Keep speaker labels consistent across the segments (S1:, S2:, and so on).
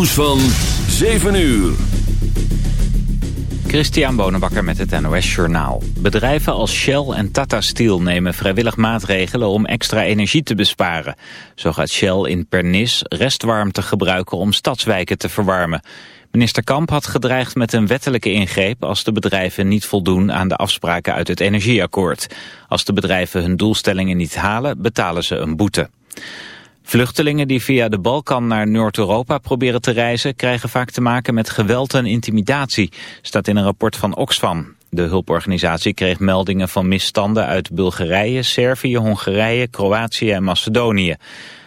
S1: nieuws van 7 uur.
S2: Christian Bonenbakker met het NOS Journaal. Bedrijven als Shell en Tata Steel nemen vrijwillig maatregelen om extra energie te besparen. Zo gaat Shell in Pernis restwarmte gebruiken om stadswijken te verwarmen. Minister Kamp had gedreigd met een wettelijke ingreep als de bedrijven niet voldoen aan de afspraken uit het energieakkoord. Als de bedrijven hun doelstellingen niet halen, betalen ze een boete. Vluchtelingen die via de Balkan naar Noord-Europa proberen te reizen... krijgen vaak te maken met geweld en intimidatie, staat in een rapport van Oxfam. De hulporganisatie kreeg meldingen van misstanden uit Bulgarije, Servië, Hongarije, Kroatië en Macedonië.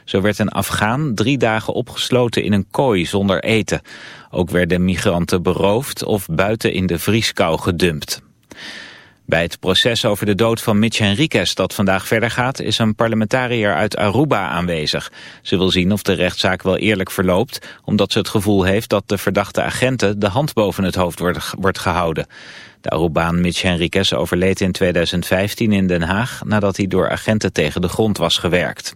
S2: Zo werd een Afghaan drie dagen opgesloten in een kooi zonder eten. Ook werden migranten beroofd of buiten in de vrieskou gedumpt. Bij het proces over de dood van Mitch Henriquez dat vandaag verder gaat... is een parlementariër uit Aruba aanwezig. Ze wil zien of de rechtszaak wel eerlijk verloopt... omdat ze het gevoel heeft dat de verdachte agenten de hand boven het hoofd wordt, gehouden. De Arubaan Mitch Henriquez overleed in 2015 in Den Haag... nadat hij door agenten tegen de grond was gewerkt.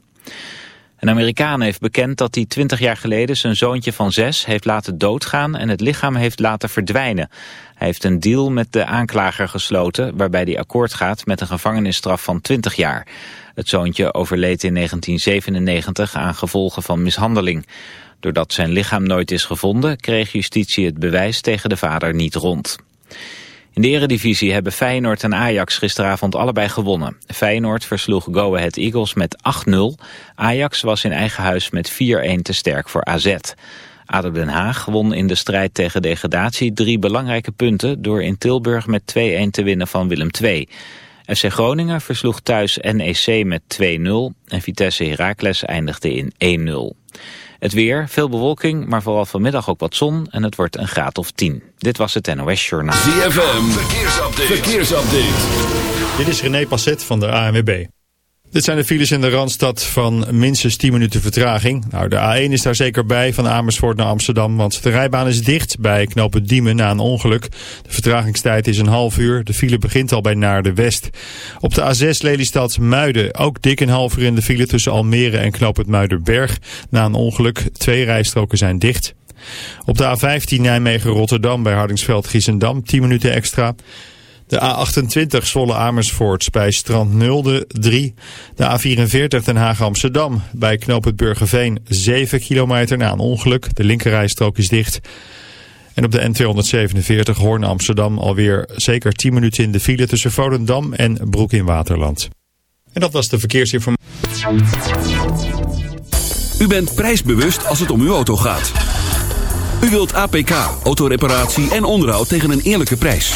S2: Een Amerikaan heeft bekend dat hij 20 jaar geleden zijn zoontje van zes heeft laten doodgaan en het lichaam heeft laten verdwijnen. Hij heeft een deal met de aanklager gesloten waarbij hij akkoord gaat met een gevangenisstraf van 20 jaar. Het zoontje overleed in 1997 aan gevolgen van mishandeling. Doordat zijn lichaam nooit is gevonden kreeg justitie het bewijs tegen de vader niet rond. In de eredivisie hebben Feyenoord en Ajax gisteravond allebei gewonnen. Feyenoord versloeg Go Ahead Eagles met 8-0. Ajax was in eigen huis met 4-1 te sterk voor AZ. ADO Den Haag won in de strijd tegen degradatie drie belangrijke punten... door in Tilburg met 2-1 te winnen van Willem II. FC Groningen versloeg thuis NEC met 2-0 en Vitesse Heracles eindigde in 1-0. Het weer, veel bewolking, maar vooral vanmiddag ook wat zon en het wordt een graad of 10. Dit was het NOS Journaal.
S1: ZFM, verkeersupdate. verkeersupdate.
S3: Dit is René Passet van de ANWB. Dit zijn de files in de Randstad van minstens 10 minuten vertraging. Nou, de A1 is daar zeker bij van Amersfoort naar Amsterdam, want de rijbaan is dicht bij knopen Diemen na een ongeluk. De vertragingstijd is een half uur. De file begint al bij naar de West. Op de A6 Lelystad Muiden ook dik een half uur in de file tussen Almere en knoop het Muidenberg. Na een ongeluk, twee rijstroken zijn dicht. Op de A15 Nijmegen-Rotterdam bij Hardingsveld-Giessendam 10 minuten extra. De A28 Zwolle Amersfoort bij Strand Nulde 3. De A44 Den Haag Amsterdam bij Knoop het Burgerveen 7 kilometer na een ongeluk. De linkerrijstrook is dicht. En op de N247 Hoorn Amsterdam alweer zeker 10 minuten in de file tussen Volendam en Broek in Waterland. En dat was de verkeersinformatie.
S1: U bent prijsbewust als het om uw auto gaat. U wilt APK, autoreparatie en onderhoud tegen een eerlijke prijs.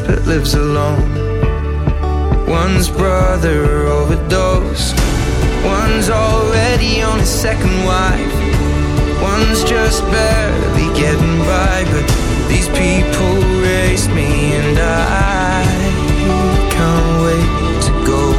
S4: but
S5: lives alone. One's brother overdosed, one's already on his second wife, one's just barely getting by. But these people race me, and I can't wait to go.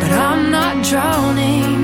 S4: but I'm not drowning.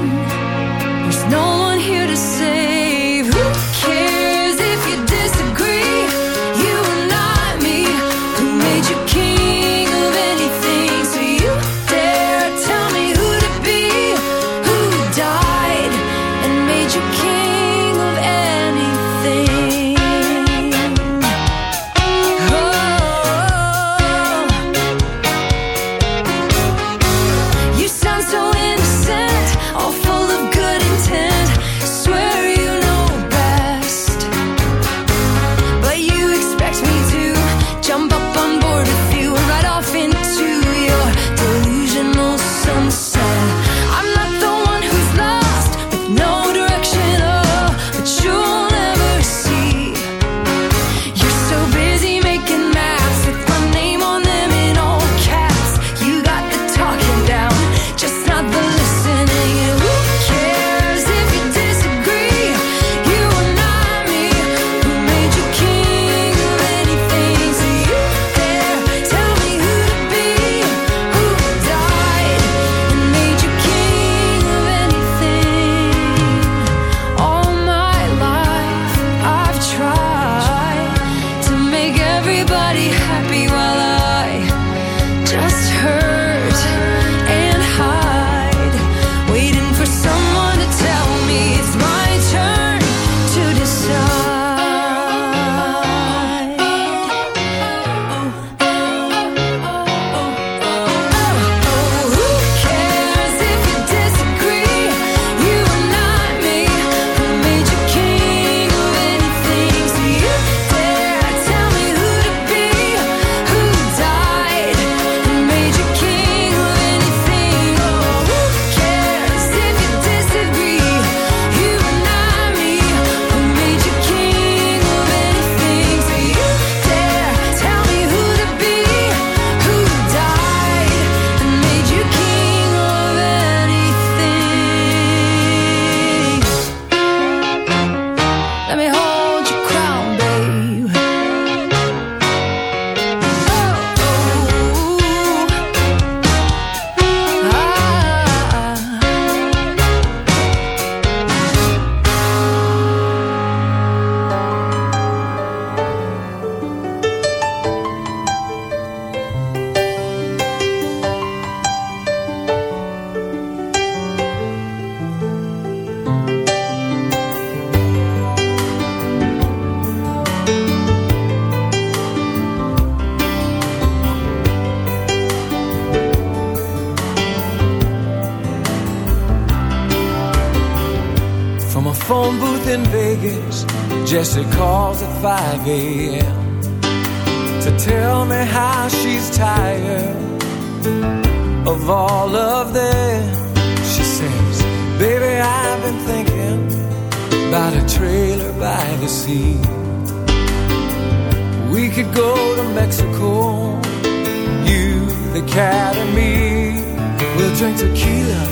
S6: We'll drink tequila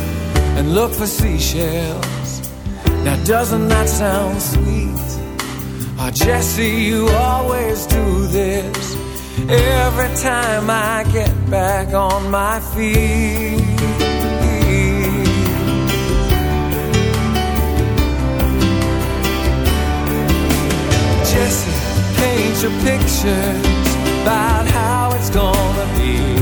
S6: and look for seashells. Now, doesn't that sound sweet? Oh, Jesse, you always do this every time I get back on my feet. Jesse, paint your pictures about how it's gonna be.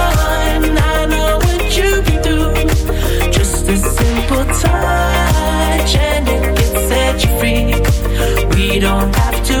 S7: We don't have to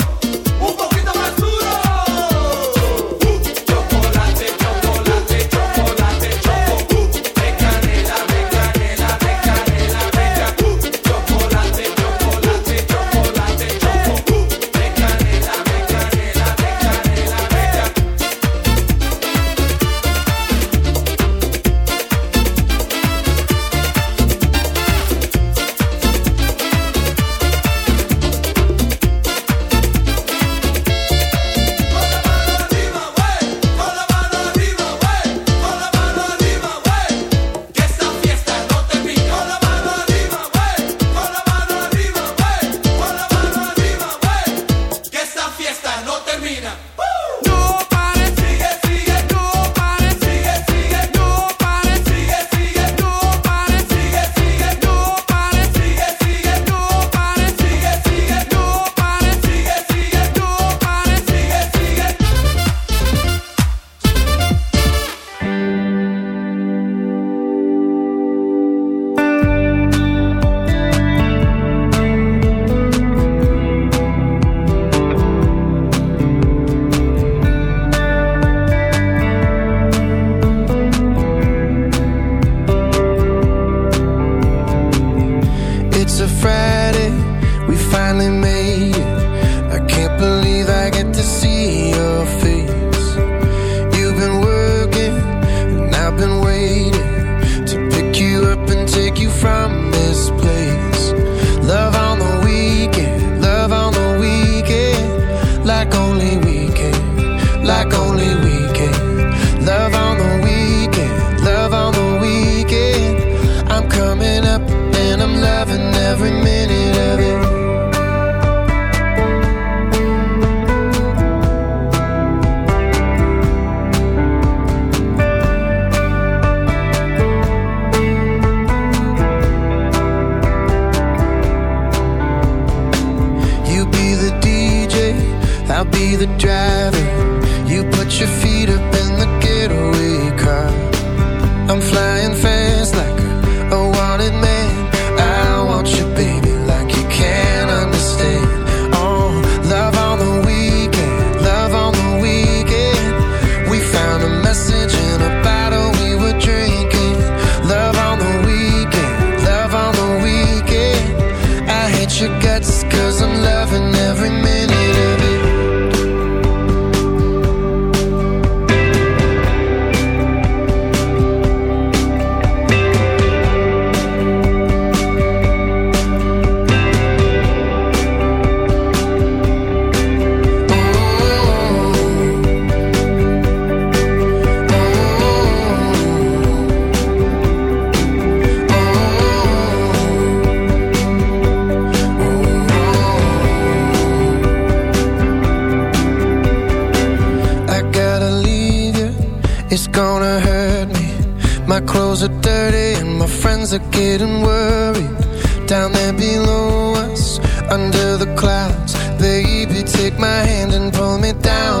S8: take
S5: my hand and pull me down.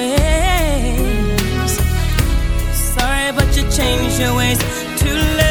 S4: change your ways Too late.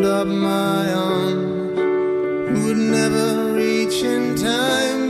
S9: opened up my arms. Would never reach in time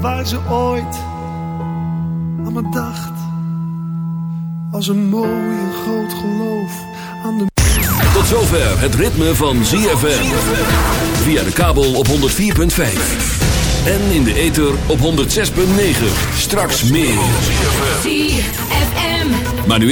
S10: waar ze ooit aan me dacht. Als een mooi en groot geloof aan de...
S1: Tot zover het ritme van ZFM. Via de kabel op 104.5. En in de ether op 106.9. Straks meer.
S4: ZFM.
S1: Maar nu...